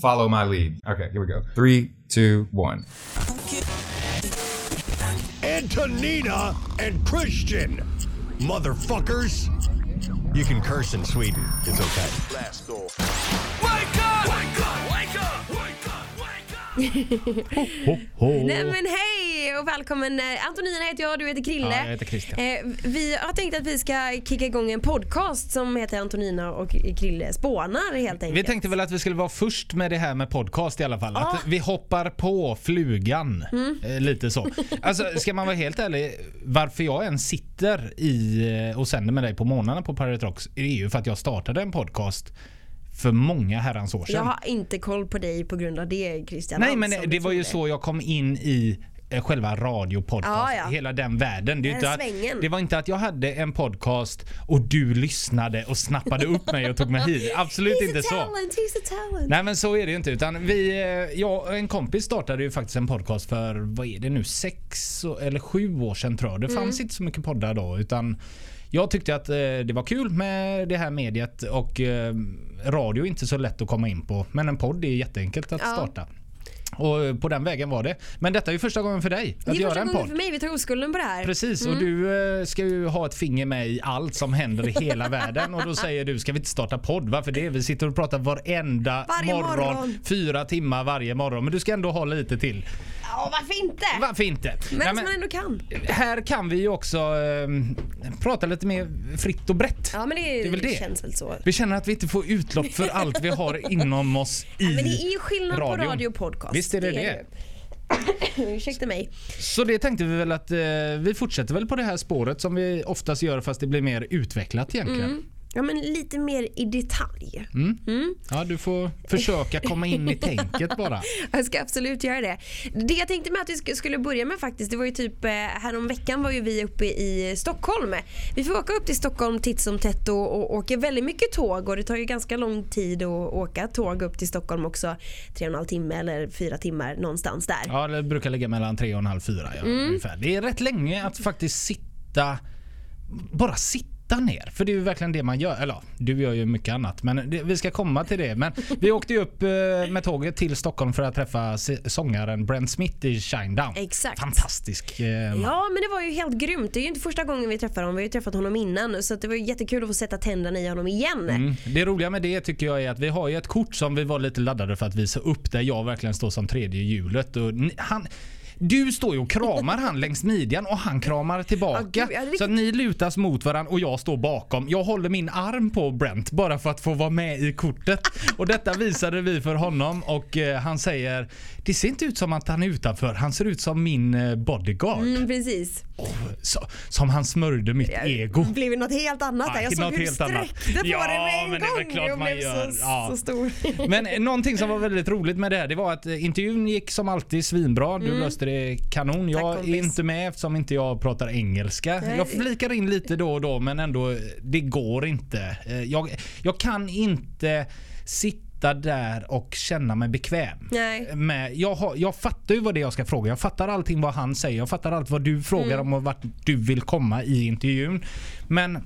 follow my lead. Okay, here we go. Three, two, one. Antonina and Christian. Motherfuckers. You can curse in Sweden. It's okay. Blast off. Wake up! Wake up! Wake up! Wake up! Wake up! Nej men hej och välkommen. Eh, Antonina heter jag, du heter Krille. Ja, jag heter Christian. Eh, vi har tänkt att vi ska kicka igång en podcast som heter Antonina och Krille spånar helt enkelt. Vi tänkte väl att vi skulle vara först med det här med podcast i alla fall. Ja. Att vi hoppar på flugan. Eh, lite så. Alltså, ska man vara helt ärlig, varför jag än sitter i eh, och sänder med dig på morgnarna på Pirate Rocks är ju för att jag startade en podcast för många herrans år sedan. Jag har inte koll på dig på grund av det Christian. Nej men det du var ju tror så jag kom in i själva radiopodcast, Ja, ja. hela den världen. Det, Den inte att, det var inte att jag hade en podcast och du lyssnade och snappade upp mig och tog mig hit. Absolut He's inte så. talent, talent. Nej men så är det ju inte. Utan vi, eh, jag och en kompis startade ju faktiskt en podcast för, vad är det nu, sex eller sju år sedan tror jag. Det Mm. fanns inte så mycket poddar då. Utan jag tyckte att eh, det var kul med det här mediet och eh, radio är inte så lätt att komma in på. Men en podd är jätteenkelt att Ja. starta. Och eh, på den vägen var det. Men detta är ju första gången för dig det att är göra första en gången podd. för mig, vi tar oskulden på det här. Precis, Mm. och du eh, ska ju ha ett finger med i allt som händer i hela världen. Och då säger du, ska vi inte starta podd? Varför det? Vi sitter och pratar varenda morgon, morgon. Fyra timmar varje morgon. Men du ska ändå ha lite till. Ja, varför inte? Varför inte? Men Nej, som man ändå kan. här kan vi ju också eh, prata lite mer fritt och brett. Ja men det, Det är väl det. känns väl så. Vi känner att vi inte får utlopp för allt vi har inom oss i Men det är ju skillnad på radion. radio och podcast. Visst är det det. Ursäkta mig. Så det tänkte vi väl att eh, vi fortsätter väl på det här spåret som vi oftast gör fast det blir mer utvecklat egentligen. Mm. Ja men lite mer i detalj. Ja, du får försöka komma in i tänket bara. Jag ska absolut göra det. Det jag tänkte med att vi sk- skulle börja med faktiskt, det var ju typ eh, härom veckan var ju vi uppe i Stockholm. Vi får åka upp till Stockholm titt som tätt och, och åker väldigt mycket tåg och det tar ju ganska lång tid att åka tåg upp till Stockholm också. Tre och en halv timme eller fyra timmar någonstans där. Ja, det brukar ligga mellan tre och en halv, fyra. Ja, Mm. ungefär. Det är rätt länge att faktiskt sitta, bara sitta ner. För det är ju verkligen det man gör. Eller du gör ju mycket annat. Men det, vi ska komma till det. Men vi åkte ju upp eh, med tåget till Stockholm för att träffa sångaren Brent Smith i Shinedown. Exakt. Fantastisk. eh, man. Ja men det var ju helt grymt. Det är ju inte första gången vi träffar honom. Vi har ju träffat honom innan så det var ju jättekul att få sätta tänderna i honom igen. Mm. Det roliga med det tycker jag är att vi har ju ett kort som vi var lite laddade för att visa upp där jag verkligen står som tredje hjulet. Och han, du står ju och kramar han längs midjan och han kramar tillbaka. Ja, gud, så att ni lutas mot varandra och jag står bakom. Jag håller min arm på Brent bara för att få vara med i kortet. Och detta visade vi för honom och eh, han säger det ser inte ut som att han är utanför. Han ser ut som min eh, bodyguard. Mm, precis. Så, som han smörjde mitt ego. Det blev något helt annat där. Jag såg hur du helt annat. sträckte på Ja, det med en men det är gång. klart Jag man gör. Så, Ja. så stor. Men eh, någonting som var väldigt roligt med det här det var att eh, intervjun gick som alltid svinbra. Du löste det kanon. Jag är Mm. kompis. inte med eftersom inte jag pratar engelska. Nej. Jag flikar in lite då och då men ändå, det går inte. Eh, Jag, jag kan inte sitta där och känna mig bekväm. Nej. Med, jag, har, jag fattar ju vad det är jag ska fråga. Jag fattar allting vad han säger. Jag fattar allt vad du frågar Mm. om och vart du vill komma i intervjun. Men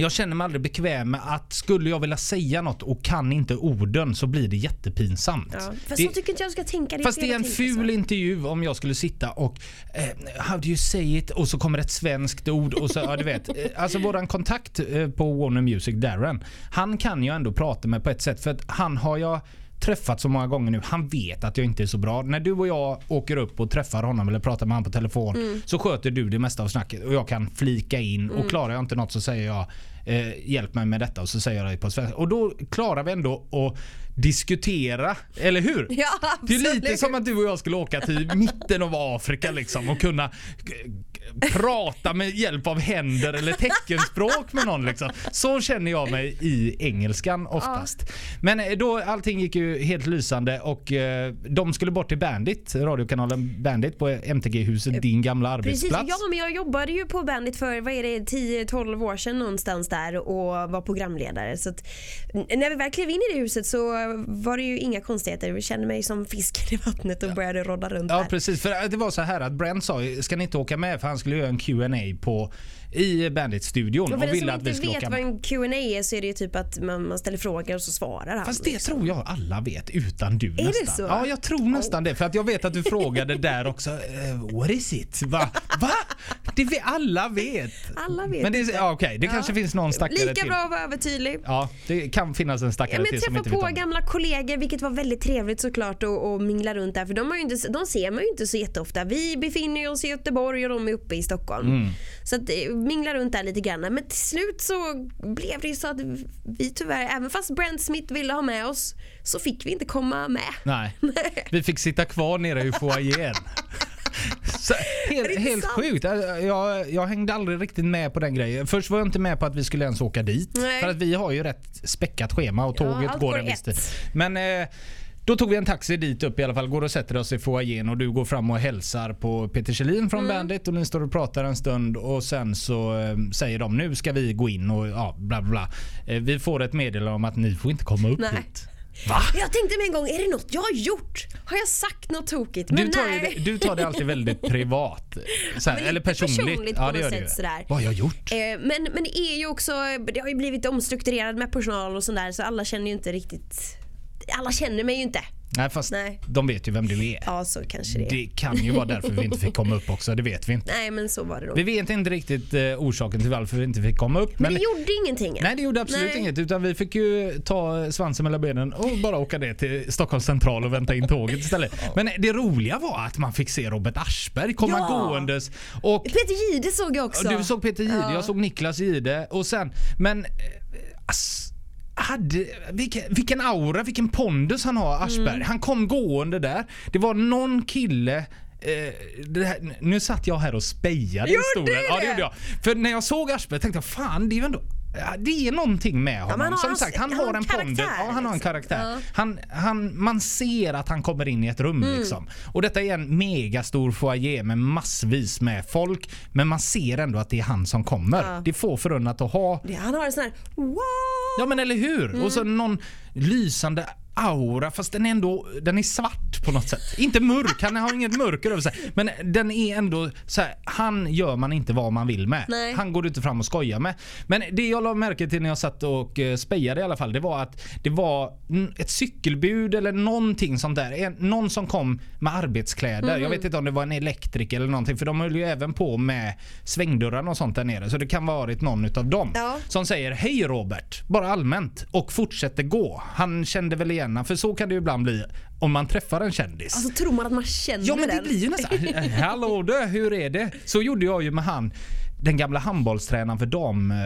jag känner mig aldrig bekväm med att skulle jag vilja säga något och kan inte orden så blir det jättepinsamt. Ja. Fast Det- så tycker inte jag ska tänka. Det Fast det är en ful så. intervju om jag skulle sitta och eh, how do you say it och så kommer ett svenskt ord och så, ja du vet. Eh, Alltså våran kontakt eh, på Warner Music, Darren, han kan ju ändå prata med på ett sätt för att han har jag träffat så många gånger nu. Han vet att jag inte är så bra. När du och jag åker upp och träffar honom eller pratar med honom på telefon Mm. så sköter du det mesta av snacket och jag kan flika in och klarar jag inte något så säger jag eh, hjälp mig med detta och så säger jag det på svenska. Och då klarar vi ändå att diskutera, eller hur? Ja, Det är lite som att du och jag skulle åka till mitten av Afrika liksom och kunna eh, prata med hjälp av händer eller teckenspråk med någon. Liksom. Så känner jag mig i engelskan oftast. Men eh, då allting gick ju helt lysande och eh, de skulle bort till Bandit, radiokanalen Bandit på MTG-huset, din gamla Precis, arbetsplats. ja men jag jobbade ju på Bandit för vad är det 10-12 år sedan någonstans där. och var programledare. Så att, när vi väl klev in i det huset så var det ju inga konstigheter. Vi kände mig som fisken i vattnet och började rodda runt Ja där. precis, för det var så här att Brent sa ska ni inte åka med för han skulle göra en Q&A på i Bandit-studion Och för den som inte vet vad en Q&A är så är det ju typ att man, man ställer frågor och så svarar han. Fast det liksom. tror jag alla vet utan du det nästan. så? Ja, jag tror nästan det. För att jag vet att du frågade där också. eh, what is it? Va? Va? Det vi alla vet. Alla vet Men det är, ja, okej, det kanske finns någon stackare Lika till. bra att vara övertydlig. Ja, det kan finnas en stackare Ja, men till som inte vet på det. gamla kollegor vilket var väldigt trevligt såklart och, och mingla runt där för de, har inte, de ser man ju inte så jätteofta. Vi befinner oss i Göteborg och de är uppe i Stockholm. Mm. Så att, eh, mingla runt där lite grann. Men till slut så blev det ju så att vi tyvärr, även fast Brent Smith ville ha med oss så fick vi inte komma med. Nej, vi fick sitta kvar nere i foajén. Så, helt helt sjukt. Jag, jag hängde aldrig riktigt med på den grejen. Först var jag inte med på att vi skulle ens åka dit. Nej. För att vi har ju rätt späckat schema och Ja, tåget allt går en viss tid. Men eh, då tog vi en taxi dit upp i alla fall. Går och sätter oss i foajén och du går fram och hälsar på Peter Kjellin från Mm. Bandit och ni står och pratar en stund och sen så eh, säger de nu ska vi gå in och ja, bla bla bla. Eh, vi får ett meddelande om att ni får inte komma upp Nej. hit. Va? Jag tänkte med en gång, är det något jag har gjort? Har jag sagt något tokigt? Du Men tar, ju nej. det, du tar det alltid väldigt privat. Så här, men eller personligt. personligt ja, det gör sätt du. Vad har jag gjort? Eh, Men, men det är ju också, det har ju blivit omstrukturerat med personal och sådär så alla känner ju inte riktigt alla känner mig ju inte. Nej, fast Nej. de vet ju vem du är. Ja, så kanske det är. Det kan ju vara därför vi inte fick komma upp också. Det vet vi inte. Nej, men så var det då. Vi vet inte riktigt eh, orsaken till varför vi inte fick komma upp. Men det gjorde ingenting. Nej det gjorde absolut Nej. inget utan vi fick ju ta svansen mellan benen och bara åka ner till Stockholms central och vänta in tåget istället. Men det roliga var att man fick se Robert Aschberg komma Ja! gåendes och Peter Jihde såg jag också. du såg Peter Jihde, Ja. jag såg Niklas Jihde och sen men eh, ass, hade, vilken, vilken aura, vilken pondus han har Aschberg. Mm. Han kom gående där. Det var någon kille eh, det här, nu satt jag här och spejade i stolen. du Ja, det det? gjorde jag. För när jag såg Aschberg tänkte jag fan det är ju ändå det är någonting med honom. han har- Som sagt, han han har en pondus. Ja, han har en liksom. karaktär. Ja. Han, han, man ser att han kommer in i ett rum Mm. liksom. Och detta är en megastor foyer med massvis med folk. Men man ser ändå att det är han som kommer. Ja. Det är få förunnat att ha Han har en sån här wow. Ja men eller hur? Mm. Och så någon lysande aura fast den är ändå den är svart på något sätt. Inte mörk, han har inget mörker över sig. Men den är ändå så här, han gör man inte vad man vill med. Nej. Han går inte fram och skojar med. Men det jag la märke till när jag satt och eh, spejade i alla fall, det var att det var ett cykelbud eller någonting sånt där. Någon som kom med arbetskläder. Mm. Jag vet inte om det var en elektriker eller någonting för de höll ju även på med svängdörrarna och sånt där nere. Så det kan varit någon utav dem Ja. som säger hej Robert, bara allmänt och fortsätter gå. Han kände väl igen han, för så kan det ju ibland bli om man träffar en kändis. Alltså tror man att man känner ja men det den? blir ju nästan, hallå du, hur är det? Så gjorde jag ju med han den gamla handbollstränaren för dam, eh,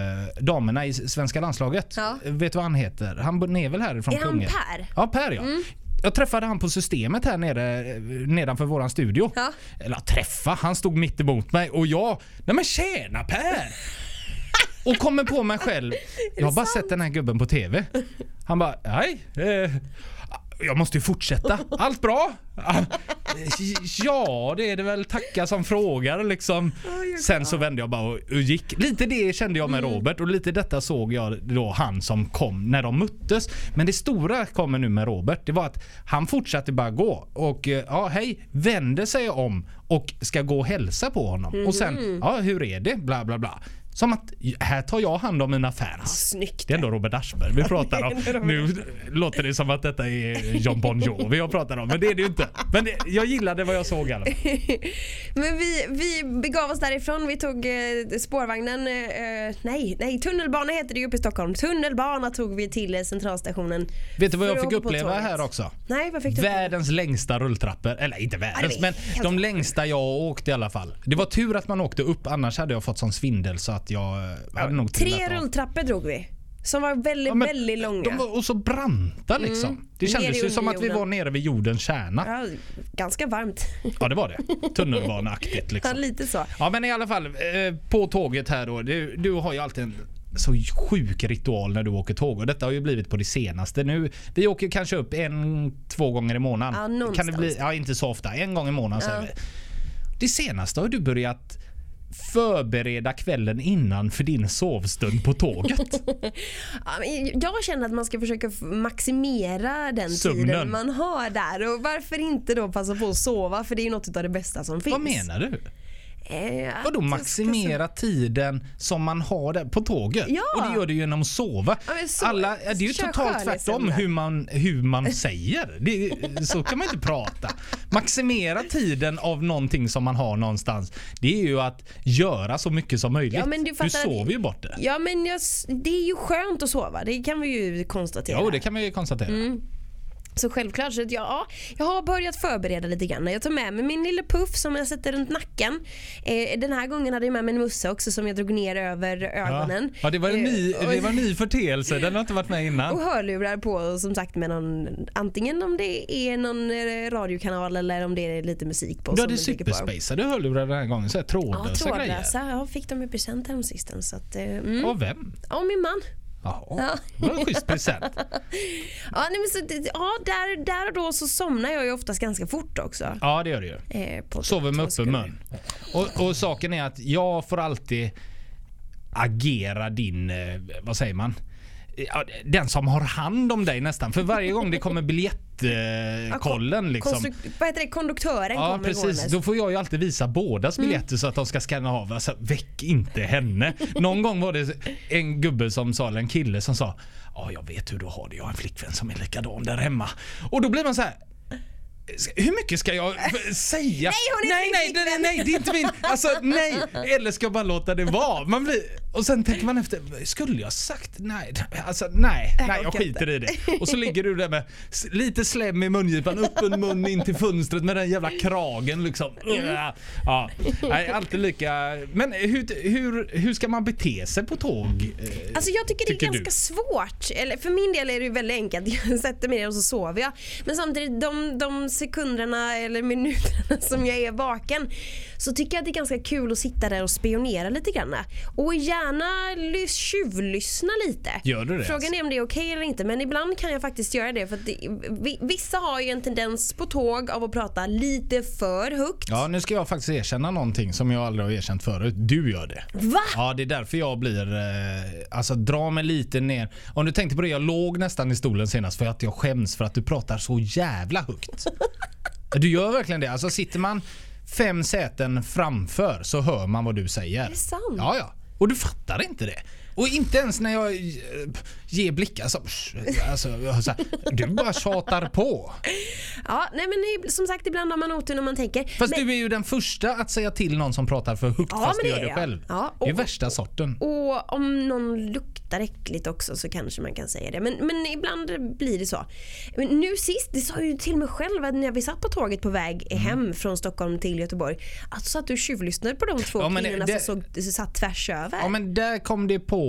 damerna i svenska landslaget. Ja. Vet du vad han heter? Han är väl härifrån Är han? Per? Mm. Ja, Per ja. Jag träffade han på systemet här nere eh, nedanför våran studio. Ja. Eller träffa, han stod mitt emot mig och jag, nej men tjena Per! Och kommer på mig själv, jag har bara sett den här gubben på TV. Han bara, nej. Eh, jag måste ju fortsätta. Allt bra? Ja, det är det väl. Tacka som frågar liksom. Sen så vände jag bara och gick. Lite det kände jag med Robert och lite detta såg jag då han som kom när de möttes. Men det stora kommer nu med Robert. Det var att han fortsatte bara gå och eh, ja, hej, vänder sig om och ska gå och hälsa på honom. Och sen, ja, hur är det? Bla bla bla. Som att här tar jag hand om mina fans. Snyggt. Det är ändå Robert Aschberg vi pratar om. Nu låter det som att detta är John Bon Jovi jag pratar om, men det är det ju inte. Men det, jag gillade vad jag såg i alla fall. Men vi, vi begav oss därifrån. Vi tog eh, spårvagnen. Eh, nej, nej, tunnelbana heter det ju uppe i Stockholm. Tunnelbana tog vi till eh, centralstationen. Vet du vad jag fick uppleva här också? Nej, vad fick du? uppleva? Världens längsta rulltrappor. Eller inte världens, men de längsta jag åkt i alla fall. Det var tur att man åkte upp, annars hade jag fått sån svindel så att jag eh, hade nog Tre rulltrappor drog vi. Som var väldigt, Ja, men väldigt långa. De var och så branta liksom. Det Ner kändes ju som att vi var nere vid jordens kärna. Ja, ganska varmt. Ja det var det. Tunnelbaneaktigt Ja, liksom. lite så. Ja men i alla fall, eh, på tåget här då. Du, du har ju alltid en så sjuk ritual när du åker tåg och detta har ju blivit på det senaste. Nu, vi åker kanske upp en, två gånger i månaden. Ja, kan det bli, någonstans. ja inte så ofta, en gång i månaden säger Ja. vi. Det senaste har du börjat förbereda kvällen innan för din sovstund på tåget? Jag känner att man ska försöka maximera den Sömnen. tiden man har där och varför inte då passa på att sova för det är ju något av det bästa som finns. Vad menar du? Eh, Vadå maximera tiden som man har där på tåget? Ja. Och det gör du genom att sova. Ja, så- Alla, det är ju totalt tvärtom hur man, hur man säger. Det, så kan man inte prata. Maximera tiden av någonting som man har någonstans. Det är ju att göra så mycket som möjligt. Ja, men du du fattar- sover ju bort det. Ja men jag, det är ju skönt att sova, det kan vi ju konstatera. Ja, det kan ju konstatera. Mm. Så självklart, så att jag, ja, jag har börjat förbereda lite grann. Jag tar med mig min lilla puff som jag sätter runt nacken. Eh, den här gången hade jag med mig en mössa också som jag drog ner över Ja. ögonen. Ja, det var en ny, Eh, och- det var en ny förteelse. Den har inte varit med och innan. hörlurar på som sagt med någon, antingen om det är någon eh, radiokanal eller om det är lite musik på. Du hade superspacade hörlurar den här gången. Så här Ja, trådlösa grejer. trådlösa. Jag fick dem i present häromsistens. Så att, mm. Av vem? Av min man. Jaha, Ja. det var en schysst present. Ja, nej, men så, ja där, där och då så somnar jag ju oftast ganska fort också. Ja, det gör det ju. Eh, på Sover med öppen mun. Och, och saken är att jag får alltid agera din, eh, vad säger man? Den som har hand om dig nästan. För varje gång det kommer biljettkollen liksom. Konstru- vad heter det? Konduktören Ja kommer precis, gåendes. då får jag ju alltid visa bådas Mm. biljetter så att de ska scanna av. Alltså, väck inte henne. Någon gång var det en gubbe som sa, eller en kille som sa Ja jag vet hur du har det, jag har en flickvän som är likadan där hemma. Och då blir man så här. Hur mycket ska jag säga? Nej, hon är nej, nej, nej, nej, det är inte min. Alltså nej. Eller ska jag bara låta det vara? Man blir, och sen tänker man efter, skulle jag sagt nej? Alltså nej, nej jag skiter i det. Och så ligger du där med lite slem i mungipan, öppen mun in till fönstret med den jävla kragen liksom. Ja, nej, alltid lika. Men hur, hur, hur ska man bete sig på tåg? eh, Alltså jag tycker det är Tycker ganska du? svårt. Eller för min del är det väldigt enkelt. Jag sätter mig ner och så sover jag. Men samtidigt de, de sekunderna eller minuterna som jag är vaken så tycker jag att det är ganska kul att sitta där och spionera lite grann. Och gärna lys- tjuvlyssna lite. Gör du det, Frågan är om det är okej eller inte men ibland kan jag faktiskt göra det för det, vi- vissa har ju en tendens på tåg av att prata lite för högt. Ja, nu ska jag faktiskt erkänna någonting som jag aldrig har erkänt förut. Du gör det. Va? Ja, det är därför jag blir... Eh, alltså dra mig lite ner. Om du tänkte på det, jag låg nästan i stolen senast för att jag skäms för att du pratar så jävla högt. Du gör verkligen det. Alltså sitter man fem säten framför så hör man vad du säger. Är det sant? Ja, ja. Och du fattar inte det. Och inte ens när jag eh, ger blickar så, alltså, så du bara tjatar på. Ja, nej men som sagt ibland har man otur när man tänker. Fast men, du är ju den första att säga till någon som pratar för högt Ja, fast du gör det jag. själv. Ja, det är värsta sorten. Och om någon luktar äckligt också så kanske man kan säga det. Men, men ibland blir det så. Men nu sist, det sa jag ju till mig själv att när vi satt på tåget på väg Mm. hem från Stockholm till Göteborg. Att så att du tjuvlyssnade på de två Ja, kvinnorna det- som såg, som satt tvärs över. Ja men där kom det på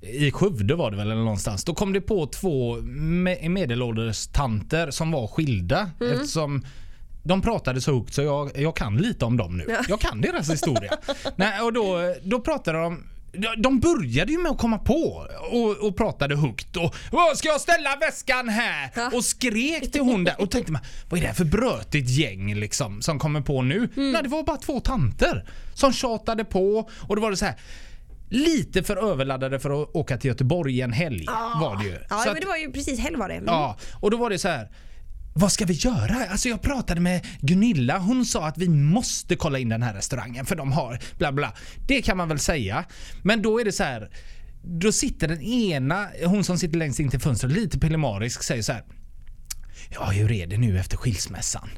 i Skövde var det väl eller någonstans. Då kom det på två me- medelålders tanter som var skilda Mm. eftersom de pratade så högt så jag, jag kan lite om dem nu. Ja. Jag kan deras historia. Nej, och då, då pratade de de började ju med att komma på och, och pratade högt och "Åh, ska jag ställa väskan här? Ja. Och skrek till hon där och tänkte man vad är det här för brötigt gäng liksom som kommer på nu? Mm. Nej det var bara två tanter som tjatade på och då var det så här lite för överladdade för att åka till Göteborg en helg var det ju. Ja, Så men det var ju precis helg var det. Mm. Ja, och då var det så här. Vad ska vi göra? Alltså jag pratade med Gunilla. Hon sa att vi måste kolla in den här restaurangen för de har bla bla. Det kan man väl säga. Men då är det så här. Då sitter den ena, hon som sitter längst in till fönstret, lite pillemarisk, säger så här. Ja, hur är det nu efter skilsmässan?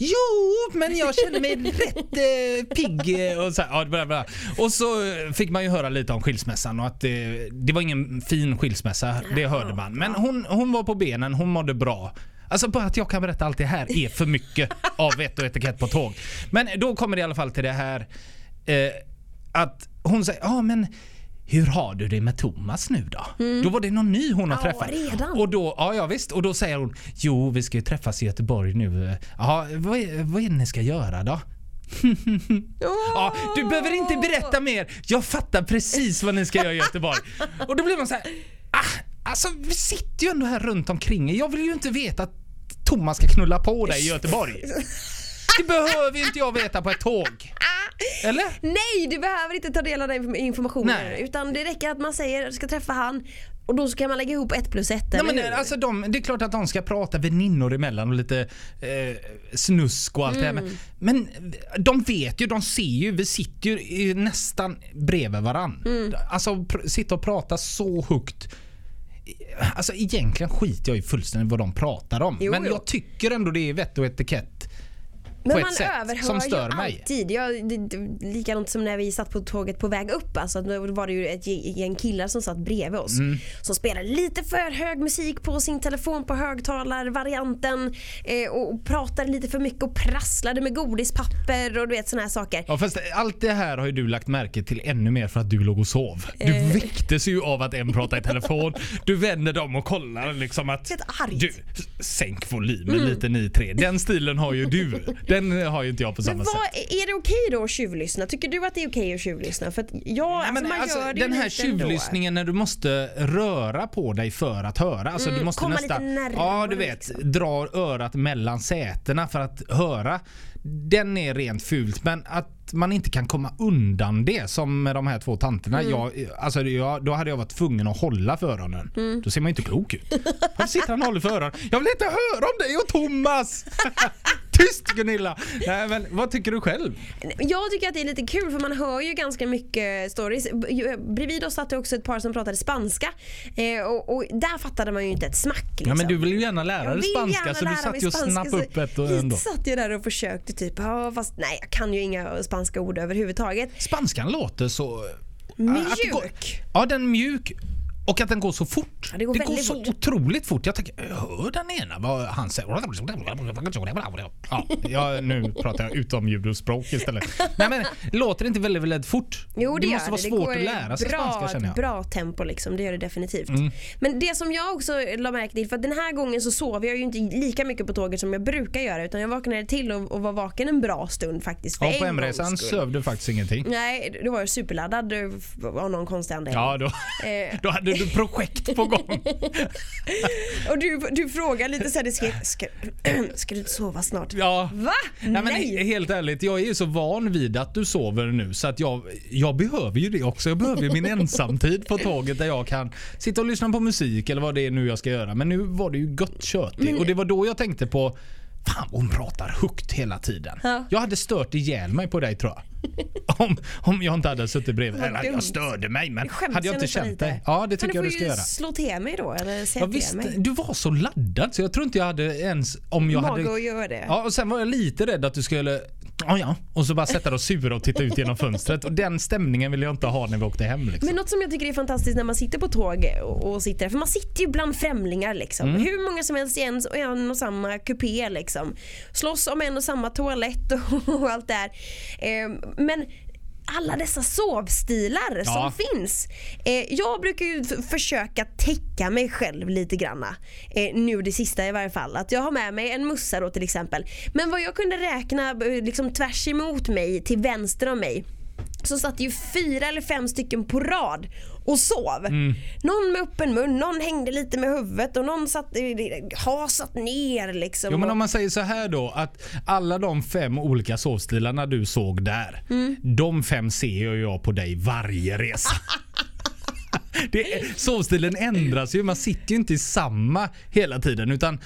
Jo, men jag känner mig rätt eh, pigg eh, och så, här, ja, bla, bla. och så eh, fick man ju höra lite om skilsmässan och att eh, det var ingen fin skilsmässa, det hörde man. Men hon, hon var på benen, hon mådde bra. Alltså bara att jag kan berätta allt det här är för mycket av vett och etikett på tåg. Men då kommer det i alla fall till det här eh, att hon säger, ja men hur har du det med Thomas nu då? Då var det någon ny hon har Mm. Ja, träffat. redan. Och då, ja, ja visst, och då säger hon Jo vi ska ju träffas i Göteborg nu. Ja, vad är, vad är det ni ska göra då? Ja, du behöver inte berätta mer. Jag fattar precis vad ni ska göra i Göteborg. Och då blir man så här, ah, alltså vi sitter ju ändå här runt omkring. Jag vill ju inte veta att Thomas ska knulla på dig i Göteborg. Det behöver ju inte jag veta på ett tåg. Eller? Nej, du behöver inte ta del av den informationen. Nej. Utan det räcker att man säger att du ska träffa han och då ska man lägga ihop ett plus ett, Nej, men, hur? alltså de, det är klart att de ska prata väninnor emellan och lite eh, snusk och allt det här. Men, men de vet ju, de ser ju, vi sitter ju i- nästan bredvid varann. Alltså pr- sitta och prata så högt. Alltså egentligen skiter jag ju fullständigt vad de pratar om. Jo, men jo. jag tycker ändå det är vett och etikett. Men på ett man sätt som stör mig. alltid. Jag, det, det, likadant som när vi satt på tåget på väg upp. Alltså, då var det ju ett gäng killar som satt bredvid oss. Mm. Som spelade lite för hög musik på sin telefon på högtalarvarianten. Eh, och, och pratade lite för mycket och prasslade med godispapper och du vet såna här saker. Ja, fast allt det här har ju du lagt märke till ännu mer för att du låg och sov. Du Eh. väcktes ju av att en pratade i telefon. Du vänder dem och kollar liksom att... Helt argt. Mm. Du, sänk volymen lite ni tre. Den stilen har ju du. Den har ju inte jag på samma Men sätt. vad, är det okej då att tjuvlyssna? Tycker du att det är okej att tjuvlyssna? För att jag, Nej, men alltså man alltså, gör det ju den här tjuvlyssningen när du måste röra på dig för att höra. Alltså, du måste komma nästan, lite närmare, Ja, du vet. liksom. Dra örat mellan sätena för att höra. Den är rent fult. Men att man inte kan komma undan det som med de här två tanterna. Mm. Jag, alltså, jag, då hade jag varit tvungen att hålla för öronen. Mm. Då ser man ju inte klok ut. Här sitter han och håller för öronen. Jag vill inte höra om dig och Thomas! Tyst Gunilla! Nej, men, vad tycker du själv? Jag tycker att det är lite kul för man hör ju ganska mycket stories. Bredvid oss satt det också ett par som pratade spanska eh, och, och där fattade man ju inte ett smack. Liksom. Ja, men du vill ju gärna Jag lära dig spanska så du satt ju och snappade upp ett och ändå. satt jag där och försökte typ, fast nej jag kan ju inga spanska ord överhuvudtaget. Spanskan låter så... Mjuk. går- Ja, den mjuk. Och att den går så fort. Ja, det går väldigt så fort. otroligt fort. Jag tänker, jag hör den ena vad han säger. Ja, nu pratar jag utomjordspråk istället. Nej, men låter det inte väldigt, väldigt fort? Jo det, det måste vara det. svårt det att går lära sig bra, spanska känner jag. Bra tempo liksom, det gör det definitivt. Mm. Men det som jag också la märke till, för den här gången så sov jag ju inte lika mycket på tåget som jag brukar göra utan jag vaknade till och, och var vaken en bra stund faktiskt. Ja, på hemresan skull. söv du faktiskt ingenting. Nej, då var jag superladdad av någon konstig anledning. Ja, då, Eh. då hade du projekt på gång. Och du, du frågar lite såhär diskret, ska, ska du inte sova snart? Ja. Va? Nej, men Nej. Helt ärligt, jag är ju så van vid att du sover nu så att jag, jag behöver ju det också. Jag behöver ju min ensamtid på tåget där jag kan sitta och lyssna på musik eller vad det är nu jag ska göra. Men nu var det ju gött tjötigt och det var då jag tänkte på Fan hon pratar högt hela tiden. Ja. Jag hade stört ihjäl mig på dig tror jag. Om, om jag inte hade suttit bredvid. Eller, jag störde mig men Skäms hade jag inte känt lite. dig. Ja det tycker jag du du ska göra. slå till mig då eller säga Ja, till visst, mig. du var så laddad så jag tror inte jag hade ens om jag Mage hade att göra det. Ja, och sen var jag lite rädd att du skulle Ja, ja. Och så bara sätta dig och sura och titta ut genom fönstret. Och den stämningen vill jag inte ha när vi åkte hem. Liksom. Men något som jag tycker är fantastiskt när man sitter på tåg och, och sitter, för man sitter ju bland främlingar liksom. Mm. Hur många som helst i en, och en och samma kupé liksom. Slåss om en och samma toalett och, och allt det här. Eh, men alla dessa sovstilar Ja. som finns. Eh, jag brukar ju försöka täcka mig själv lite granna. Eh, nu det sista i varje fall. Att jag har med mig en mussa då till exempel. Men vad jag kunde räkna eh, liksom tvärs emot mig till vänster om mig så satt ju fyra eller fem stycken på rad och sov. Mm. Någon med öppen mun, någon hängde lite med huvudet och någon satt hasat ner liksom. Jo men om man säger så här då att alla de fem olika sovstilarna du såg där. Mm. De fem ser ju jag på dig varje resa. Det sovstilen ändras ju. Man sitter ju inte i samma hela tiden utan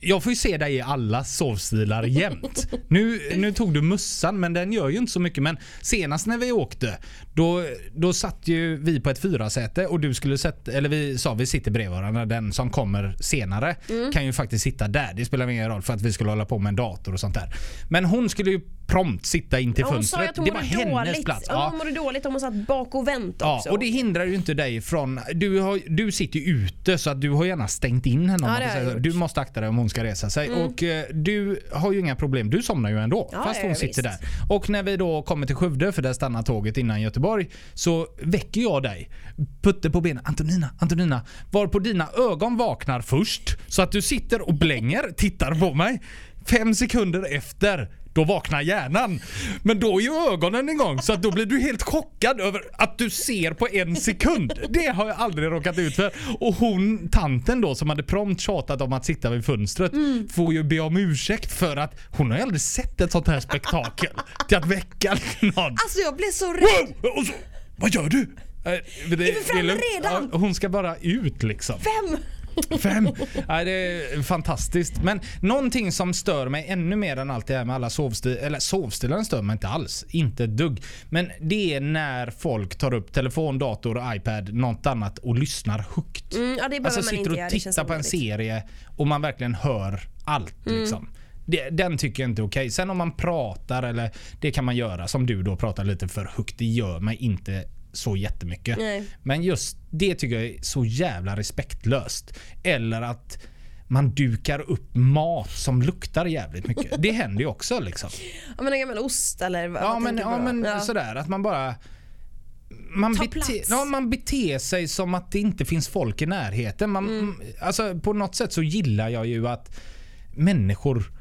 jag får ju se dig i alla sovstilar jämt. Nu, nu tog du mussan men den gör ju inte så mycket. Men senast när vi åkte då, då satt ju vi på ett fyrasäte och du skulle sätta, eller vi sa vi sitter bredvid varandra. Den som kommer senare kan ju faktiskt sitta där. Det spelar ingen roll för att vi skulle hålla på med en dator och sånt där. Men hon skulle ju prompt sitta in till Ja, hon sa fönstret. att hon Det var hennes dåligt. plats. Ja, hon mådde dåligt om hon satt bak och vänt Ja, också. och det hindrar ju inte dig från... Du, har, du sitter ju ute så att du har gärna stängt in henne. Ja. Mm. Du måste akta dig om hon ska resa sig. Och eh, Du har ju inga problem. Du somnar ju ändå. Ja, fast hon sitter visst. där. Och när vi då kommer till Skövde, för där stannar tåget innan Göteborg, så väcker jag dig. Putte på benen. Antonina, Antonina. Varpå dina ögon vaknar först. Så att du sitter och blänger, tittar på mig. Fem sekunder efter, då vaknar hjärnan. Men då är ju ögonen igång så att då blir du helt chockad över att du ser på en sekund. Det har jag aldrig råkat ut för. Och hon, tanten då som hade prompt tjatat om att sitta vid fönstret får ju be om ursäkt för att hon har ju aldrig sett ett sånt här spektakel. Till att väcka någon. Alltså jag blev så rädd. Wow! Så, vad gör du? Eh, det- vi framme redan? Ja, hon ska bara ut liksom. Fem! Fem. Nej, det är fantastiskt. Men någonting som stör mig ännu mer än allt det här med alla sovstil, eller sovstilarna stör mig inte alls. Inte ett dugg. Men det är när folk tar upp telefon, dator, iPad, något annat och lyssnar högt. Mm, ja, det alltså man sitter inte och tittar på en serie och man verkligen hör allt. Mm. Liksom. Det, den tycker jag inte är okej. Sen om man pratar, eller det kan man göra, som du då pratar lite för högt. Det gör mig inte så jättemycket. Nej. Men just det tycker jag är så jävla respektlöst. Eller att man dukar upp mat som luktar jävligt mycket. Det händer ju också liksom. Ja men en gammal ost eller vad Ja men, ja, men Ja. sådär att man bara man, Ta bete, plats. ja, man beter sig som att det inte finns folk i närheten. Man, Mm. alltså, på något sätt så gillar jag ju att människor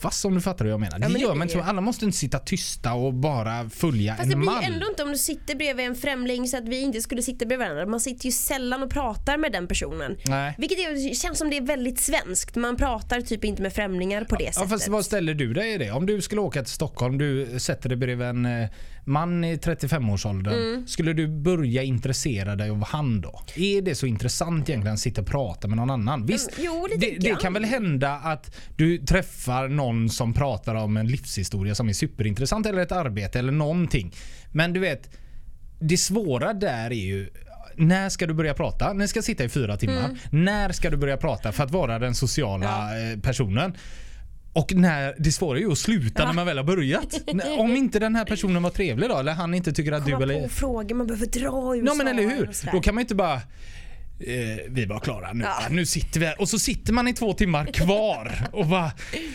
träffas om du fattar vad jag menar. men det det gör man inte. Alla måste inte sitta tysta och bara följa Fast en det blir mall. ändå inte om du sitter bredvid en främling så att vi inte skulle sitta bredvid varandra. Man sitter ju sällan och pratar med den personen. Nej. Vilket är, känns som det är väldigt svenskt. Man pratar typ inte med främlingar på det Ja, sättet. fast vad ställer du dig i det? Om du skulle åka till Stockholm, du sätter dig bredvid en eh, man i 35-årsåldern. Mm. Skulle du börja intressera dig av han då? Är det så intressant egentligen att sitta och prata med någon annan? Visst, Mm, jo, det, det kan väl hända att du träffar någon som pratar om en livshistoria som är superintressant eller ett arbete eller någonting. Men du vet, det svåra där är ju när ska du börja prata? När ska sitta i fyra timmar? Mm. När ska du börja prata för att vara den sociala eh, personen? Och när, det svåra är ju att sluta när man väl har börjat. Om inte den här personen var trevlig då, eller han inte tycker att Komma du på eller... frågor man behöver dra ur Ja men eller hur? Då kan man inte bara Eh, vi var klara nu. Ja. Nu sitter vi här. Och så sitter man i två timmar kvar och bara,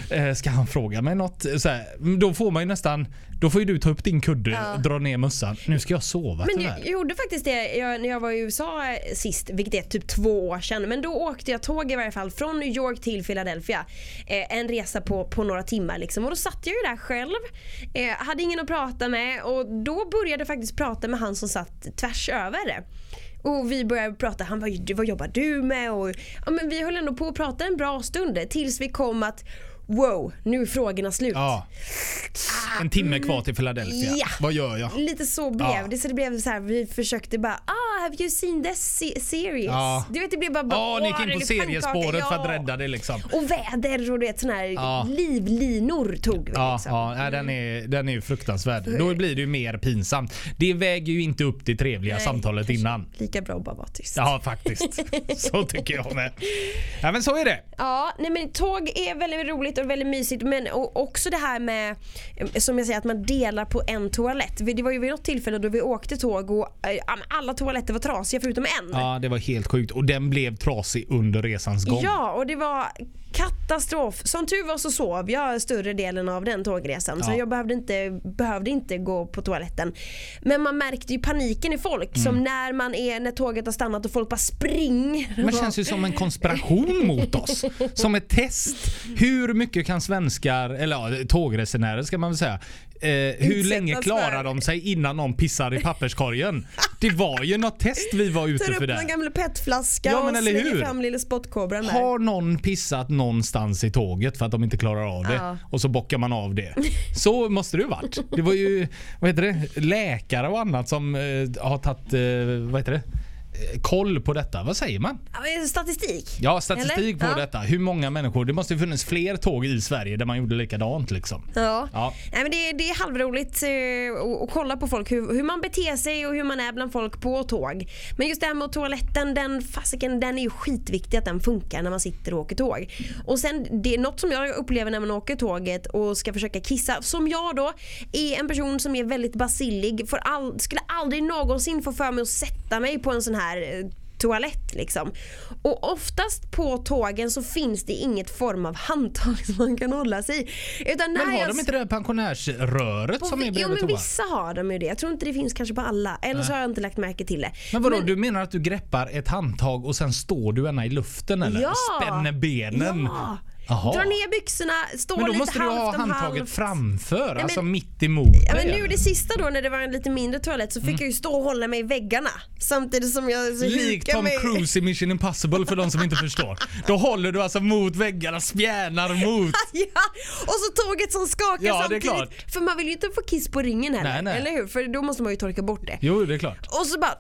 eh, ska han fråga mig något? Så här, då får man ju nästan, då får ju du ta upp din kudde Ja. och dra ner mössan. Nu ska jag sova Men jag, jag gjorde faktiskt det jag, när jag var i USA sist, vilket är typ två år sedan. Men då åkte jag tåg i varje fall från New York till Philadelphia. Eh, en resa på, på några timmar liksom. Och då satt jag ju där själv. Eh, hade ingen att prata med och då började jag faktiskt prata med han som satt tvärs över. Och vi började prata, han bara vad jobbar du med? Och, ja, men vi höll ändå på att prata en bra stund tills vi kom att wow, nu är frågorna slut. Ja. En timme kvar till Philadelphia. Ja. Vad gör jag? Lite så blev Ja. det. Så det blev så här, vi försökte bara ah, have you seen this se- series? Ja. Du vet det blev bara, bara Ja, ni gick in på seriespåret för att rädda det liksom. Och väder och du vet här Ja. livlinor tog vi Ja, liksom. ja den, är, den är fruktansvärd. Då blir det ju mer pinsamt. Det väger ju inte upp det trevliga Nej, samtalet innan. Lika bra att bara vara tyst. Ja, faktiskt. Så tycker jag med. Ja, men så är det. Ja, nej men tåg är väldigt roligt och väldigt mysigt men också det här med eh, som jag säger att man delar på en toalett. Det var ju vid något tillfälle då vi åkte tåg och eh, alla toaletter var trasiga förutom en. Ja, det var helt sjukt. Och den blev trasig under resans gång. Ja, och det var katastrof. Som tur var så sov jag större delen av den tågresan så Ja. jag behövde inte, behövde inte gå på toaletten. Men man märkte ju paniken i folk som Mm. när man är när tåget har stannat och folk bara springer. Men det känns ju som en konspiration mot oss. Som ett test. Hur mycket kan svenskar, eller ja, tågresenärer ska man väl säga, eh, hur länge klarar de sig innan någon pissar i papperskorgen? Det var ju något test vi var ute Tar för upp där. någon gamla petflaska Ja, men och slänger fram lilla spottkobran där. Har någon pissat någonstans i tåget för att de inte klarar av det Ja. och så bockar man av det. Så måste det ju varit. Det var ju vad heter det, läkare och annat som eh, har tagit eh, vad heter det, koll på detta. Vad säger man? Statistik? Ja, statistik Eller? på Ja. detta. Hur många människor? Det måste ju funnits fler tåg i Sverige där man gjorde likadant liksom. Ja. Ja. Nej, men det, det är halvroligt eh, att- kolla på folk, hur, hur man beter sig och hur man är bland folk på tåg. Men just det här med toaletten, den, fasiken, den är ju skitviktig att den funkar när man sitter och åker tåg. Och sen, det är något som jag upplever när man åker tåget och ska försöka kissa. Som jag då är en person som är väldigt basillig, all, skulle aldrig någonsin få för mig att sätta mig på en sån här eh, toalett liksom. Och oftast på tågen så finns det inget form av handtag som man kan hålla sig i. Utan Men har jag de inte det här pensionärsröret på som är jo bredvid men toa? vissa har de ju det. Jag tror inte det finns kanske på alla. Eller så har jag inte lagt märke till det. Men vadå, du menar att du greppar ett handtag och sen står du ena i luften eller? Ja. Spänner benen? Ja. Jaha. Drar ner byxorna, står Men då lite måste du halvt ha om handtaget halvt. framför, men- alltså mitt emot Ja, men nu det sista då när det var en lite mindre toalett så fick Mm. jag ju stå och hålla mig i väggarna samtidigt som jag så Lik hukar Tom mig. Cruise i Mission Impossible för de som inte förstår. Då håller du alltså mot väggarna, spjärnar mot. Ja, och så tåget som skakar Ja, samtidigt. För man vill ju inte få kiss på ringen heller, Nej, nej. eller hur? För då måste man ju torka bort det. Jo, det är klart. Och så bara,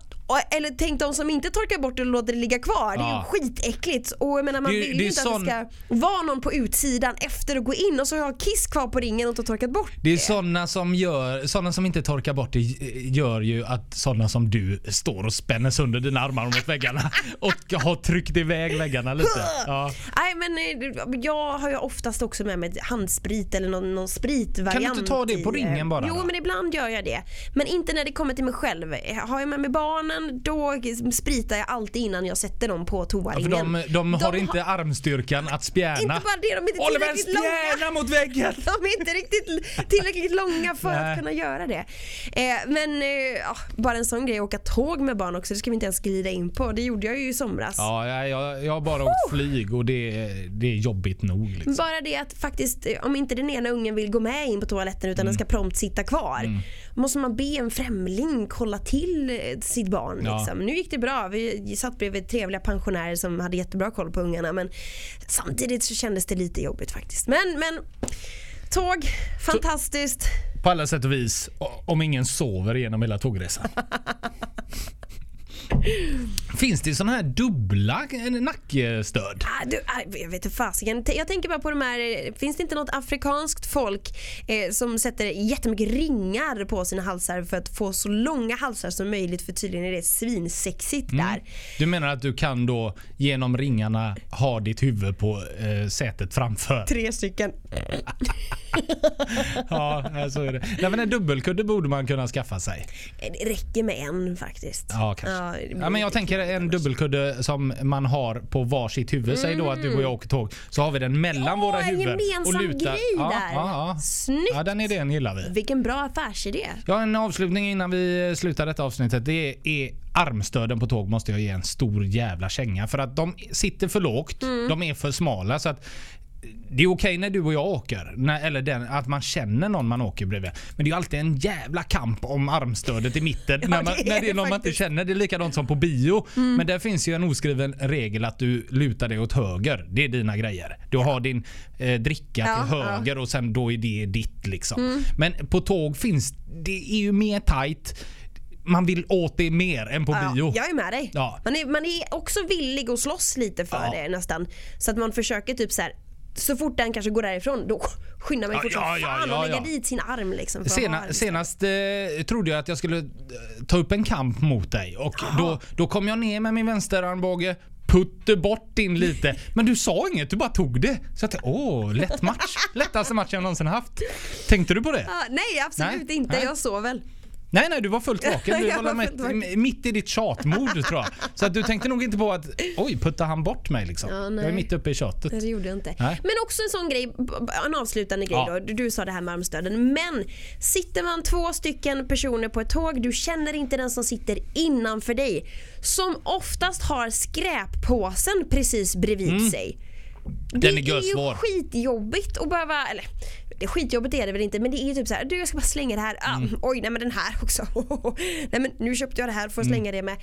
eller tänk de som inte torkar bort det och låter det ligga kvar. Det är Ja. ju skitäckligt. Och jag menar man Det vill ju inte sån- att det ska vara någon på utsidan efter att gå in och så har jag kiss kvar på ringen och inte torkat bort Det är sådana som gör, sådana som inte torkar bort det gör ju att sådana som du står och spänner sönder dina armar mot väggarna och har tryckt iväg väggarna lite. Ja. Nej men eh, jag har ju oftast också med mig handsprit eller någon, någon spritvariant. Kan du inte ta det på eh, ringen bara Jo men ibland gör jag det. Men inte när det kommer till mig själv. Har jag med mig barnen då spritar jag alltid innan jag sätter dem på Ja, toaringen. för de, de har De inte armstyrkan att spjärna. Bara det, de är inte Oliver, tillräckligt långa. mot väggen! De är inte riktigt tillräckligt långa för att kunna göra det. Eh, men eh, bara en sån grej, åka tåg med barn också, det ska vi inte ens glida in på. Det gjorde jag ju i somras. Ja, jag, jag, har bara åkt flyg och det, är- det är jobbigt nog. Liksom. Bara det att faktiskt, om inte den ena ungen vill gå med in på toaletten utan Mm. den ska prompt sitta kvar. Måste man be en främling kolla till eh, sitt barn. Ja. Liksom. Nu gick det bra, vi satt bredvid trevliga pensionärer som hade jättebra koll på ungarna men samtidigt så kändes det lite jobbigt faktiskt. Men, men tåg, fantastiskt. På alla sätt och vis. Om ingen sover genom hela tågresan. Finns det såna här dubbla nackstöd? Ah, du, ah, jag vet inte fasiken. Jag tänker bara på de här, eh, finns det inte något afrikanskt folk eh, som sätter jättemycket ringar på sina halsar för att få så långa halsar som möjligt för tydligen är det svinsexigt Mm. där. Du menar att du kan då genom ringarna ha ditt huvud på eh, sätet framför? Tre stycken. Ja, så är det. Nej, men en dubbelkudde borde man kunna skaffa sig. Det räcker med en faktiskt. Ja, kanske. Ja, Ja, men jag tänker en dubbelkudde som man har på varsitt huvud. Säg då att du och jag åker tåg. Så har vi den mellan Åh, våra en huvuden. gemensam grej ja, där. Ja, ja. Snyggt. ja, den idén gillar vi. Vilken bra affärsidé. Ja, en avslutning innan vi slutar detta avsnittet. Det är armstöden på tåg måste jag ge en stor jävla känga. För att de sitter för lågt. Mm. De är för smala. Så att det är okej när du och jag åker, när, eller den, att man känner någon man åker bredvid. Men det är ju alltid en jävla kamp om armstödet i mitten när, man, det är när det är någon man inte faktiskt. Mm. känner. Det är likadant som på bio. Men där finns ju en oskriven regel att du lutar dig åt höger. Det är dina grejer. Du har din eh, dricka Ja, till ja. höger och sen då är det ditt liksom. Men på tåg finns det är ju mer tight. Man vill åt det mer än på Ja, bio. jag är med dig. Ja. Man, är, man är också villig att slåss lite för Ja. det nästan. Så att man försöker typ så här. Så fort den kanske går därifrån då skyndar man Ja, fort som ja, ja, fan ja, och lägga ja. dit sin arm liksom. Sena, armstöd. senast eh, trodde jag att jag skulle eh, ta upp en kamp mot dig och då, då kom jag ner med min vänsterarmbåge putte bort din lite. Men du sa inget, du bara tog det. Så att, åh, lätt match. Lättaste match jag någonsin haft. Tänkte du på det? Ah, nej absolut Nej, inte, nej. jag sov väl. Nej, nej, du var fullt vaken. Du var, var vaken. mitt i ditt tjatmod tror jag. Så att du tänkte nog inte på att, oj, puttar han bort mig liksom? Ja, jag är mitt uppe i tjatet. Det gjorde jag inte. Nej. Men också en sån grej, en avslutande grej Ja. då. Du, sa det här med armstöden. Men sitter man två stycken personer på ett tåg, du känner inte den som sitter innanför dig. Som oftast har skräppåsen precis bredvid sig. Mm. Den är det är ju görsvår. skitjobbigt att behöva, eller skitjobbigt är det väl inte men det är ju typ så här, du jag ska bara slänga det här, ah, Mm. oj nej men den här också, nej men nu köpte jag det här, får jag Mm. slänga det med.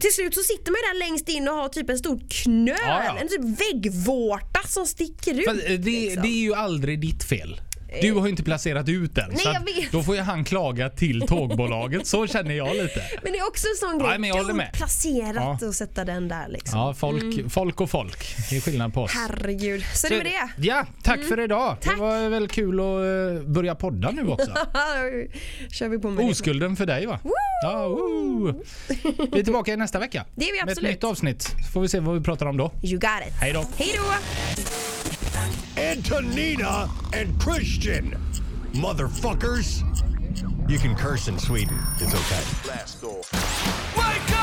Till slut så sitter man ju där längst in och har typ en stor knöl, Ja, ja. en typ väggvårta som sticker ut. Eh, det, liksom. det är ju aldrig ditt fel. Du har ju inte placerat ut den. Nej, så jag vet. då får ju han klaga till tågbolaget. Så känner jag lite. Men det är också en sån grej, Ja, men jag håller med. placerat Ja. att sätta den där liksom. Ja, folk, folk och folk. Det är skillnad på oss. Herregud, så det var det. Ja, tack för idag. Tack. Det var väl kul att eh, börja podda nu också. kör vi på med det. Oskulden för dig va? Ja, woo. Vi är tillbaka nästa vecka. Det är vi Med ett absolut. nytt avsnitt. Så får vi se vad vi pratar om då. You got it. Hej då. Hej då. Antonina and Christian. Motherfuckers. You can curse in Sweden. It's okay. Wake